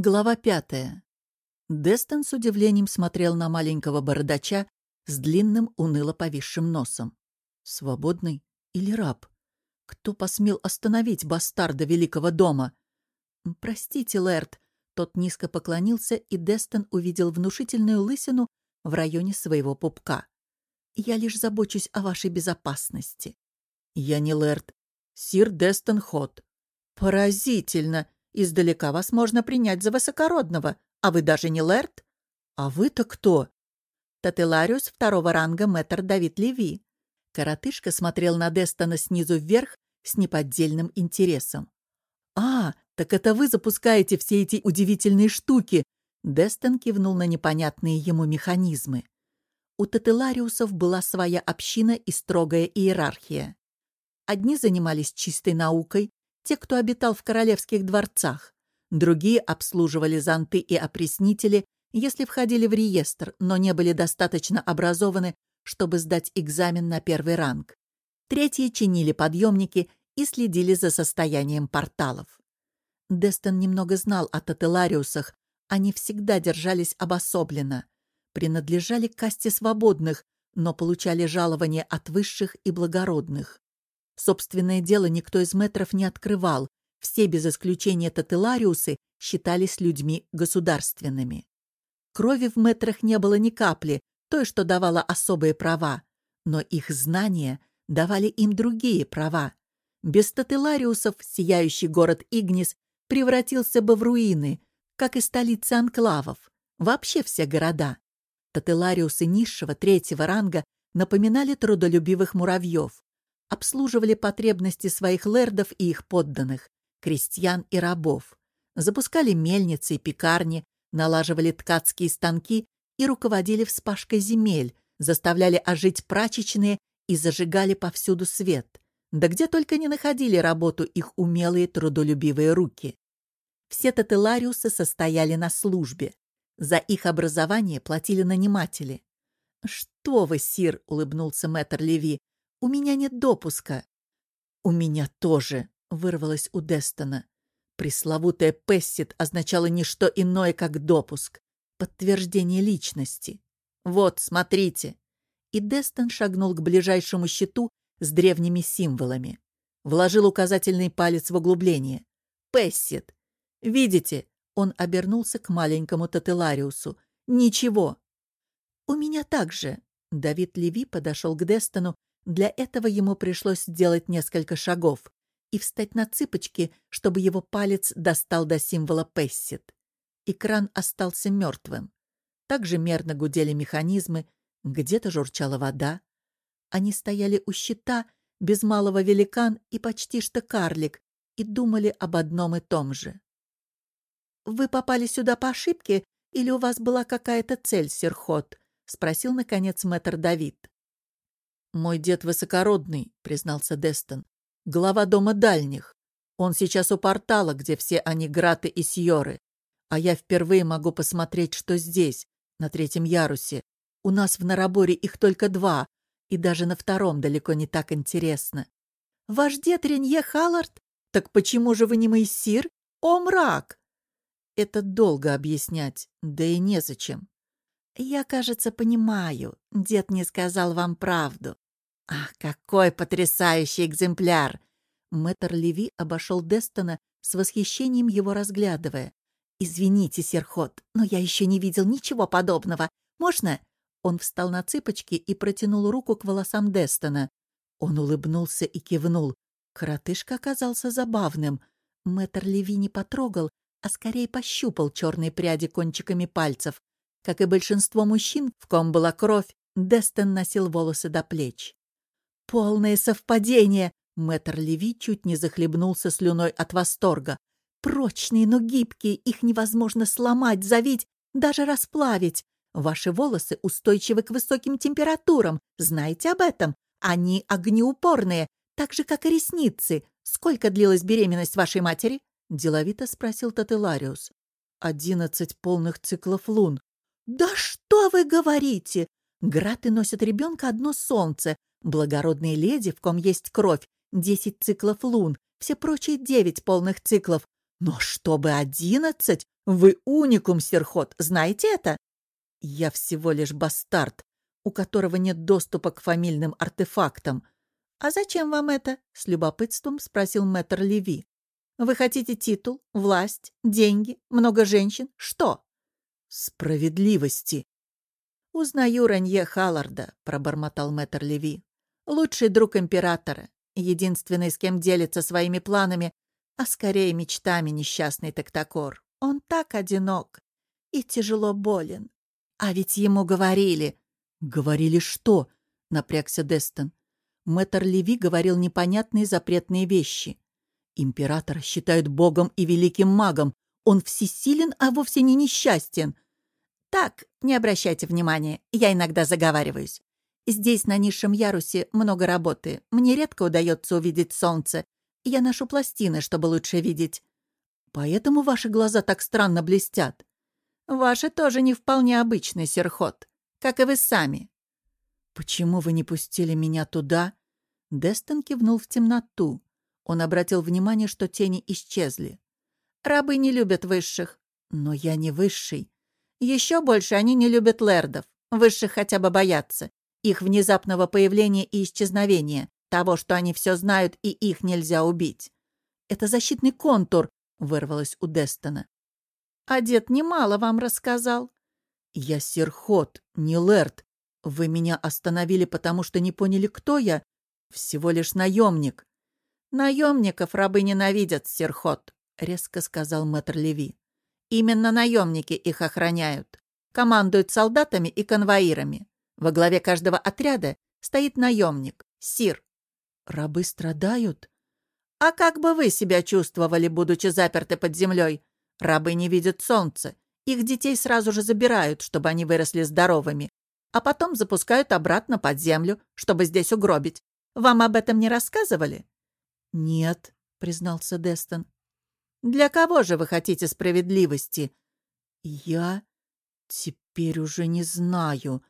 Глава пятая. Дестон с удивлением смотрел на маленького бородача с длинным, уныло повисшим носом. Свободный или раб? Кто посмел остановить бастарда Великого дома? «Простите, Лэрд», — тот низко поклонился, и Дестон увидел внушительную лысину в районе своего пупка. «Я лишь забочусь о вашей безопасности». «Я не Лэрд. Сир Дестон Хот». «Поразительно!» Издалека вас можно принять за высокородного, а вы даже не лэрд. А вы-то кто? Тателариус второго ранга мэтр Давид Леви. Коротышка смотрел на Дестона снизу вверх с неподдельным интересом. «А, так это вы запускаете все эти удивительные штуки!» Дестон кивнул на непонятные ему механизмы. У Тателариусов была своя община и строгая иерархия. Одни занимались чистой наукой, те, кто обитал в королевских дворцах. Другие обслуживали зонты и опреснители, если входили в реестр, но не были достаточно образованы, чтобы сдать экзамен на первый ранг. Третьи чинили подъемники и следили за состоянием порталов. Дестон немного знал о Тателариусах, они всегда держались обособленно, принадлежали к касте свободных, но получали жалование от высших и благородных. Собственное дело никто из метров не открывал. Все, без исключения Тателариусы, считались людьми государственными. Крови в метрах не было ни капли, той, что давала особые права. Но их знания давали им другие права. Без Тателариусов сияющий город Игнис превратился бы в руины, как и столицы анклавов, вообще все города. Тателариусы низшего третьего ранга напоминали трудолюбивых муравьев обслуживали потребности своих лэрдов и их подданных, крестьян и рабов, запускали мельницы и пекарни, налаживали ткацкие станки и руководили вспашкой земель, заставляли ожить прачечные и зажигали повсюду свет. Да где только не находили работу их умелые трудолюбивые руки. Все тателариусы состояли на службе. За их образование платили наниматели. «Что вы, сир!» — улыбнулся мэтр Леви. У меня нет допуска». «У меня тоже», — вырвалось у Дестона. Пресловутая «Пессит» означало не что иное, как допуск, подтверждение личности. «Вот, смотрите». И Дестон шагнул к ближайшему щиту с древними символами. Вложил указательный палец в углубление. «Пессит». «Видите?» Он обернулся к маленькому Тателариусу. «Ничего». «У меня также». Давид Леви подошел к Дестону для этого ему пришлось сделать несколько шагов и встать на цыпочки, чтобы его палец достал до символа Пессит. Экран остался мертвым. Также мерно гудели механизмы, где-то журчала вода. Они стояли у щита, без малого великан и почти что карлик, и думали об одном и том же. «Вы попали сюда по ошибке или у вас была какая-то цель, Серхот?» — спросил, наконец, мэтр Давид. «Мой дед высокородный», — признался Дестон. «Глава дома дальних. Он сейчас у портала, где все они граты и сьоры. А я впервые могу посмотреть, что здесь, на третьем ярусе. У нас в Нараборе их только два, и даже на втором далеко не так интересно. Ваш дед Ренье Халлард? Так почему же вы не Моисир? О, мрак! Это долго объяснять, да и незачем. Я, кажется, понимаю. Дед не сказал вам правду. Ах, какой потрясающий экземпляр! Мэтр Леви обошел Дестона с восхищением его разглядывая. «Извините, Серхот, но я еще не видел ничего подобного. Можно?» Он встал на цыпочки и протянул руку к волосам Дестона. Он улыбнулся и кивнул. Коротышка оказался забавным. Мэтр Леви не потрогал, а скорее пощупал черные пряди кончиками пальцев. Как и большинство мужчин, в ком была кровь, Дестон носил волосы до плеч. «Полное совпадение!» Мэтр Леви чуть не захлебнулся слюной от восторга. «Прочные, но гибкие, их невозможно сломать, завить, даже расплавить. Ваши волосы устойчивы к высоким температурам, знаете об этом? Они огнеупорные, так же, как и ресницы. Сколько длилась беременность вашей матери?» — деловито спросил Тателариус. «Одиннадцать полных циклов лун», «Да что вы говорите! Граты носят ребенка одно солнце, благородные леди, в ком есть кровь, десять циклов лун, все прочие девять полных циклов. Но чтобы одиннадцать? Вы уникум, Серхот, знаете это? Я всего лишь бастард, у которого нет доступа к фамильным артефактам. А зачем вам это? С любопытством спросил мэтр Леви. Вы хотите титул, власть, деньги, много женщин? Что? Справедливости. Узнаю Ранье Халларда, пробормотал мэтр Леви. Лучший друг императора, единственный, с кем делится своими планами, а скорее мечтами несчастный Тактакор. Он так одинок и тяжело болен. А ведь ему говорили... Говорили что? Напрягся Дестон. Мэтр Леви говорил непонятные запретные вещи. Императора считают богом и великим магом. Он всесилен, а вовсе не несчастен. Так, не обращайте внимания, я иногда заговариваюсь. Здесь, на низшем ярусе, много работы. Мне редко удается увидеть солнце. Я ношу пластины, чтобы лучше видеть. Поэтому ваши глаза так странно блестят. Ваши тоже не вполне обычный серхот, как и вы сами. Почему вы не пустили меня туда? Дестон кивнул в темноту. Он обратил внимание, что тени исчезли. Рабы не любят высших. Но я не высший. Еще больше они не любят лэрдов. Высших хотя бы боятся их внезапного появления и исчезновения, того, что они все знают и их нельзя убить. «Это защитный контур», — вырвалось у Дестона. «А дед немало вам рассказал». «Я Серхот, не Лэрд. Вы меня остановили, потому что не поняли, кто я. Всего лишь наемник». «Наемников рабы ненавидят, Серхот», — резко сказал мэтр Леви. «Именно наемники их охраняют. Командуют солдатами и конвоирами. Во главе каждого отряда стоит наемник, сир. Рабы страдают? А как бы вы себя чувствовали, будучи заперты под землей? Рабы не видят солнца. Их детей сразу же забирают, чтобы они выросли здоровыми. А потом запускают обратно под землю, чтобы здесь угробить. Вам об этом не рассказывали? Нет, признался Дестон. Для кого же вы хотите справедливости? Я теперь уже не знаю,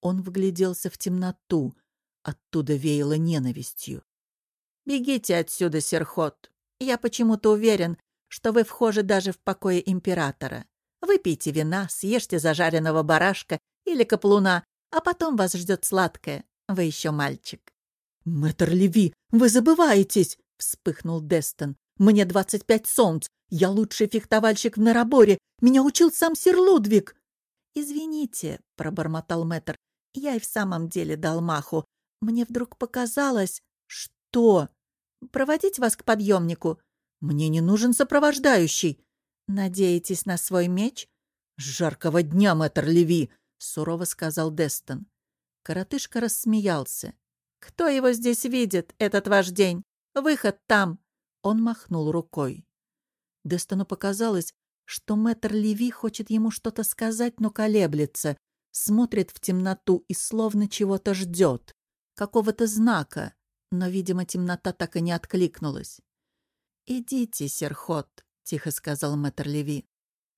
он вгляделся в темноту. Оттуда веяло ненавистью. «Бегите отсюда, Серхот. Я почему-то уверен, что вы вхожи даже в покое императора. Выпейте вина, съешьте зажаренного барашка или каплуна, а потом вас ждет сладкое. Вы еще мальчик». «Мэтр Леви, вы забываетесь!» — вспыхнул Дестон. «Мне двадцать пять солнц. Я лучший фехтовальщик в Нараборе. Меня учил сам сир Лудвиг». «Извините», — пробормотал мэтр, я и в самом деле дал маху. Мне вдруг показалось... Что? Проводить вас к подъемнику? Мне не нужен сопровождающий. Надеетесь на свой меч? Жаркого дня, мэтр Леви, сурово сказал Дестон. Коротышка рассмеялся. Кто его здесь видит, этот ваш день? Выход там. Он махнул рукой. Дестону показалось, что мэтр Леви хочет ему что-то сказать, но колеблется смотрит в темноту и словно чего-то ждет, какого-то знака, но, видимо, темнота так и не откликнулась. «Идите, Серхот», — тихо сказал мэтр Леви.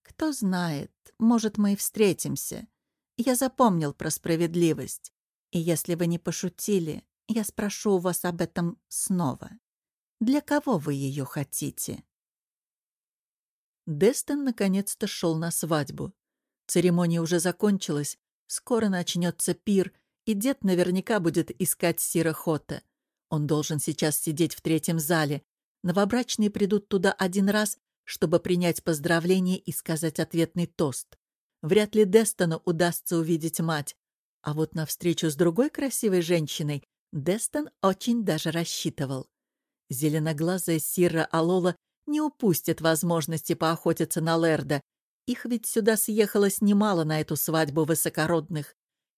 «Кто знает, может, мы и встретимся. Я запомнил про справедливость. И если вы не пошутили, я спрошу у вас об этом снова. Для кого вы ее хотите?» Дестон наконец-то шел на свадьбу. Церемония уже закончилась, Скоро начнется пир, и дед наверняка будет искать Сирохота. Он должен сейчас сидеть в третьем зале. Новобрачные придут туда один раз, чтобы принять поздравление и сказать ответный тост. Вряд ли Дестону удастся увидеть мать. А вот на встречу с другой красивой женщиной Дестон очень даже рассчитывал. Зеленоглазая Сирра Алола не упустит возможности поохотиться на Лерда, их ведь сюда съехалось немало на эту свадьбу высокородных.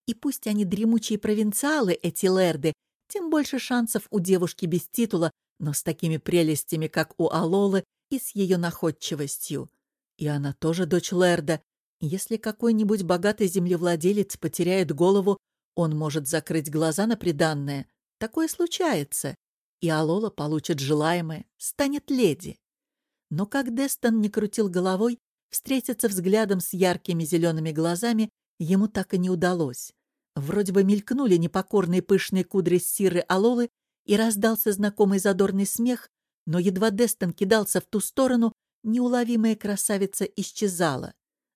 И пусть они дремучие провинциалы, эти лэрды, тем больше шансов у девушки без титула, но с такими прелестями, как у Алолы, и с ее находчивостью. И она тоже дочь лэрда. Если какой-нибудь богатый землевладелец потеряет голову, он может закрыть глаза на приданное. Такое случается. И Алола получит желаемое, станет леди. Но как Дестон не крутил головой, Встретиться взглядом с яркими зелеными глазами ему так и не удалось. Вроде бы мелькнули непокорные пышные кудри Сиры Алолы, и раздался знакомый задорный смех, но едва Дестон кидался в ту сторону, неуловимая красавица исчезала.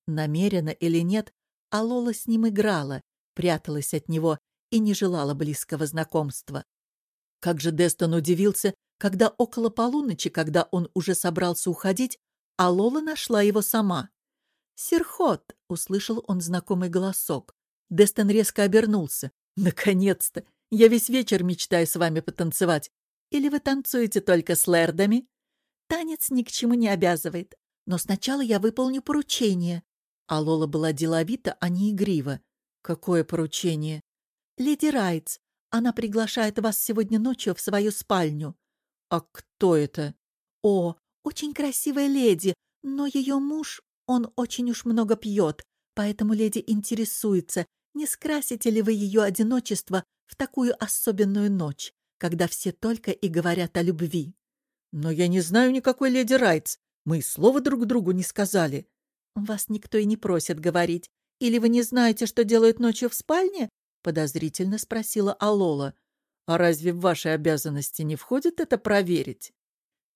Намеренно или нет, а Лола с ним играла, пряталась от него и не желала близкого знакомства. Как же Дестон удивился, когда около полуночи, когда он уже собрался уходить, а Лола нашла его сама. «Серхот!» — услышал он знакомый голосок. Дестон резко обернулся. «Наконец-то! Я весь вечер мечтаю с вами потанцевать. Или вы танцуете только с лэрдами?» «Танец ни к чему не обязывает. Но сначала я выполню поручение». А Лола была деловита, а не игрива. «Какое поручение?» «Леди Райтс. Она приглашает вас сегодня ночью в свою спальню». «А кто это?» «О, очень красивая леди, но ее муж, он очень уж много пьет, поэтому леди интересуется, не скрасите ли вы ее одиночество в такую особенную ночь, когда все только и говорят о любви?» «Но я не знаю никакой леди Райтс. Мы и слова друг другу не сказали». «Вас никто и не просит говорить. Или вы не знаете, что делают ночью в спальне?» — подозрительно спросила Алола. «А разве в ваши обязанности не входит это проверить?»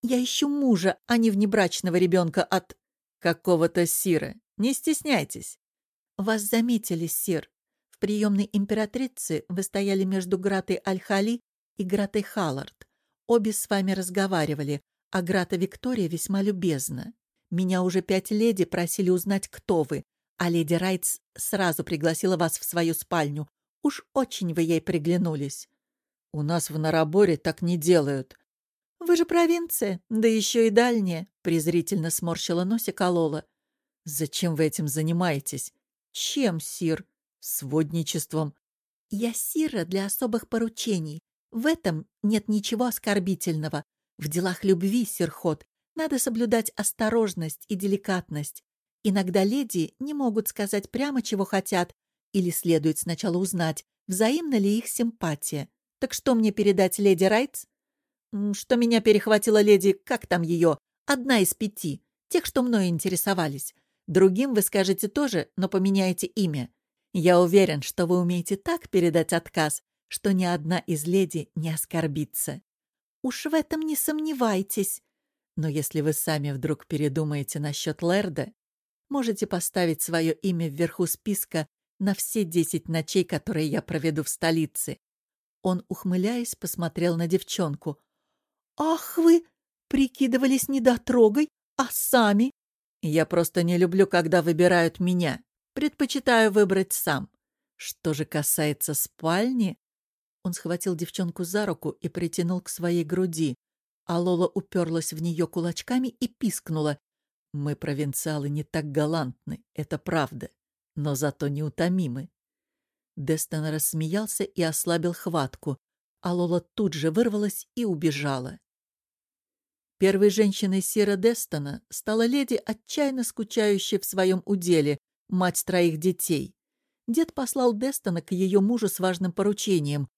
«Я ищу мужа, а не внебрачного ребенка от...» «Какого-то Сира. Не стесняйтесь». «Вас заметили, Сир. В приемной императрицы вы стояли между Гратой Аль-Хали и Гратой Халлард. Обе с вами разговаривали, а Грата Виктория весьма любезна. Меня уже пять леди просили узнать, кто вы, а леди Райтс сразу пригласила вас в свою спальню. Уж очень вы ей приглянулись. У нас в Нараборе так не делают. Вы же провинция, да еще и дальняя, презрительно сморщила носик Алола. Зачем вы этим занимаетесь? Чем, сир? сводничеством. Я сира для особых поручений. В этом нет ничего оскорбительного. В делах любви, сирхот, надо соблюдать осторожность и деликатность. Иногда леди не могут сказать прямо, чего хотят, или следует сначала узнать, взаимна ли их симпатия. Так что мне передать леди Райтс? Что меня перехватила леди, как там ее, одна из пяти, тех, что мной интересовались. Другим вы скажете тоже, но поменяете имя. Я уверен, что вы умеете так передать отказ, что ни одна из леди не оскорбится. Уж в этом не сомневайтесь. Но если вы сами вдруг передумаете насчет Лерда, можете поставить свое имя вверху списка на все десять ночей, которые я проведу в столице. Он, ухмыляясь, посмотрел на девчонку. «Ах вы! Прикидывались недотрогой, а сами?» «Я просто не люблю, когда выбирают меня. Предпочитаю выбрать сам. Что же касается спальни...» Он схватил девчонку за руку и притянул к своей груди, а Лола уперлась в нее кулачками и пискнула. «Мы, провинциалы, не так галантны, это правда, но зато неутомимы». Дестон рассмеялся и ослабил хватку, а Лола тут же вырвалась и убежала. Первой женщиной Сира Дестона стала леди, отчаянно скучающая в своем уделе, мать троих детей. Дед послал Дестона к ее мужу с важным поручением.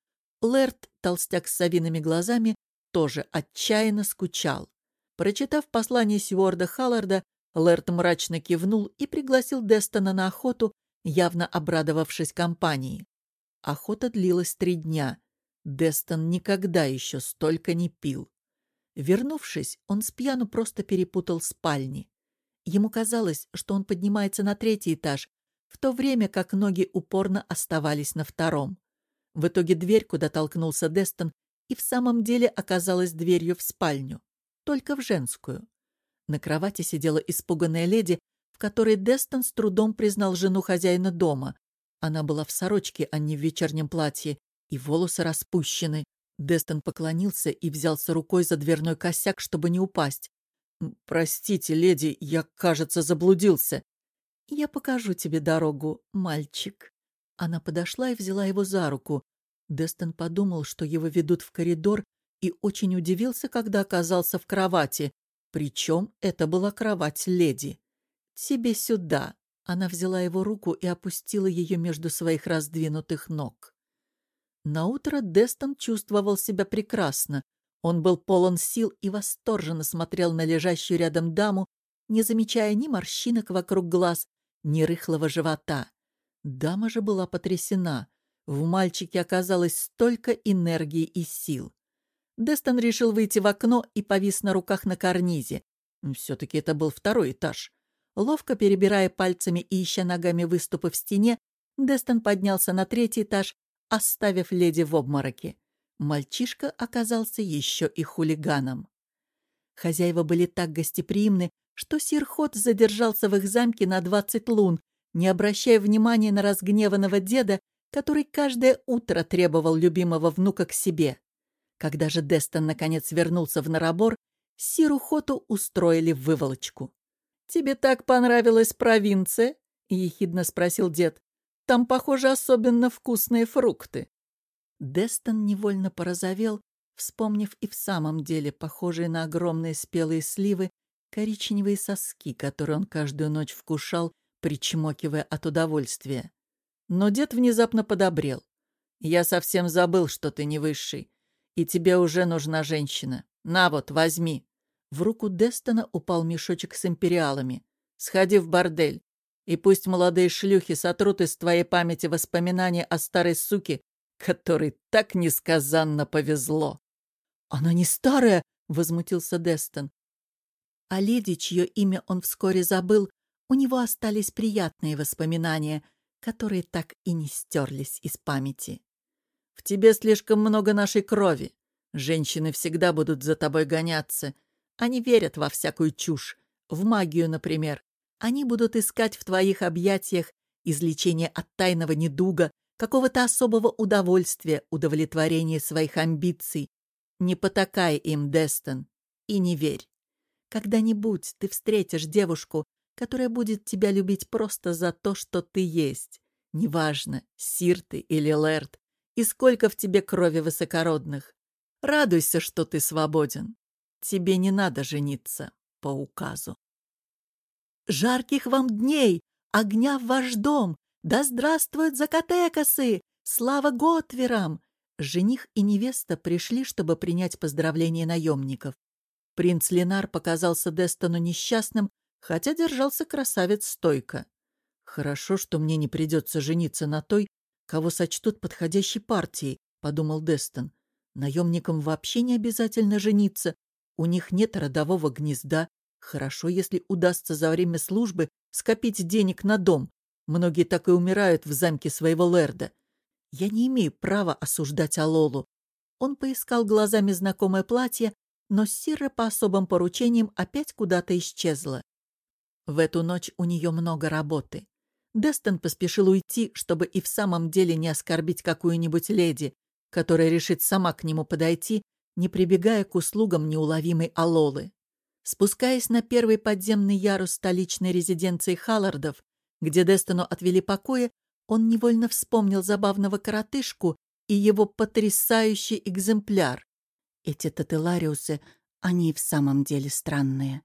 Лэрд, толстяк с совиными глазами, тоже отчаянно скучал. Прочитав послание Сьюарда Халларда, Лэрд мрачно кивнул и пригласил Дестона на охоту, явно обрадовавшись компании. Охота длилась три дня. Дестон никогда еще столько не пил. Вернувшись, он с пьяну просто перепутал спальни. Ему казалось, что он поднимается на третий этаж, в то время как ноги упорно оставались на втором. В итоге дверь, куда толкнулся Дестон, и в самом деле оказалась дверью в спальню, только в женскую. На кровати сидела испуганная леди, в которой Дестон с трудом признал жену хозяина дома. Она была в сорочке, а не в вечернем платье, и волосы распущены. Дестон поклонился и взялся рукой за дверной косяк, чтобы не упасть. «Простите, леди, я, кажется, заблудился». «Я покажу тебе дорогу, мальчик». Она подошла и взяла его за руку. Дестон подумал, что его ведут в коридор, и очень удивился, когда оказался в кровати. Причем это была кровать леди. «Тебе сюда». Она взяла его руку и опустила ее между своих раздвинутых ног. Наутро Дестон чувствовал себя прекрасно. Он был полон сил и восторженно смотрел на лежащую рядом даму, не замечая ни морщинок вокруг глаз, ни рыхлого живота. Дама же была потрясена. В мальчике оказалось столько энергии и сил. Дестон решил выйти в окно и повис на руках на карнизе. Все-таки это был второй этаж. Ловко перебирая пальцами и ища ногами выступы в стене, Дестон поднялся на третий этаж, оставив леди в обмороке. Мальчишка оказался еще и хулиганом. Хозяева были так гостеприимны, что сир Хот задержался в их замке на двадцать лун, не обращая внимания на разгневанного деда, который каждое утро требовал любимого внука к себе. Когда же Дестон наконец вернулся в Нарабор, Сиру Хоту устроили выволочку. «Тебе так понравилась провинция?» — ехидно спросил дед. «Там, похоже, особенно вкусные фрукты». Дестон невольно порозовел, вспомнив и в самом деле похожие на огромные спелые сливы коричневые соски, которые он каждую ночь вкушал, причмокивая от удовольствия. Но дед внезапно подобрел. «Я совсем забыл, что ты не высший, и тебе уже нужна женщина. На вот, возьми». В руку Дестона упал мешочек с империалами. «Сходи в бордель, и пусть молодые шлюхи сотрут из твоей памяти воспоминания о старой суке, которой так несказанно повезло». «Она не старая!» — возмутился Дестон. А леди, чье имя он вскоре забыл, у него остались приятные воспоминания, которые так и не стерлись из памяти. «В тебе слишком много нашей крови. Женщины всегда будут за тобой гоняться. Они верят во всякую чушь, в магию, например. Они будут искать в твоих объятиях излечение от тайного недуга, какого-то особого удовольствия, удовлетворения своих амбиций. Не потакай им, Дестон, и не верь. Когда-нибудь ты встретишь девушку, которая будет тебя любить просто за то, что ты есть. Неважно, сир ты или лэрд, и сколько в тебе крови высокородных. Радуйся, что ты свободен. Тебе не надо жениться по указу. Жарких вам дней, огня в ваш дом, да здравствуют закатекасы, слава Готверам! Жених и невеста пришли, чтобы принять поздравления наемников. Принц Ленар показался Дестону несчастным, хотя держался красавец стойко. «Хорошо, что мне не придется жениться на той, кого сочтут подходящей партией», — подумал Дестон. «Наемникам вообще не обязательно жениться. У них нет родового гнезда. Хорошо, если удастся за время службы скопить денег на дом. Многие так и умирают в замке своего лэрда. Я не имею права осуждать Алолу. Он поискал глазами знакомое платье, но Сира по особым поручениям опять куда-то исчезла. В эту ночь у нее много работы. Дестон поспешил уйти, чтобы и в самом деле не оскорбить какую-нибудь леди, которая решит сама к нему подойти, не прибегая к услугам неуловимой Алолы. Спускаясь на первый подземный ярус столичной резиденции Халлардов, где Дестону отвели покои, он невольно вспомнил забавного коротышку и его потрясающий экземпляр. Эти тателариусы, они в самом деле странные.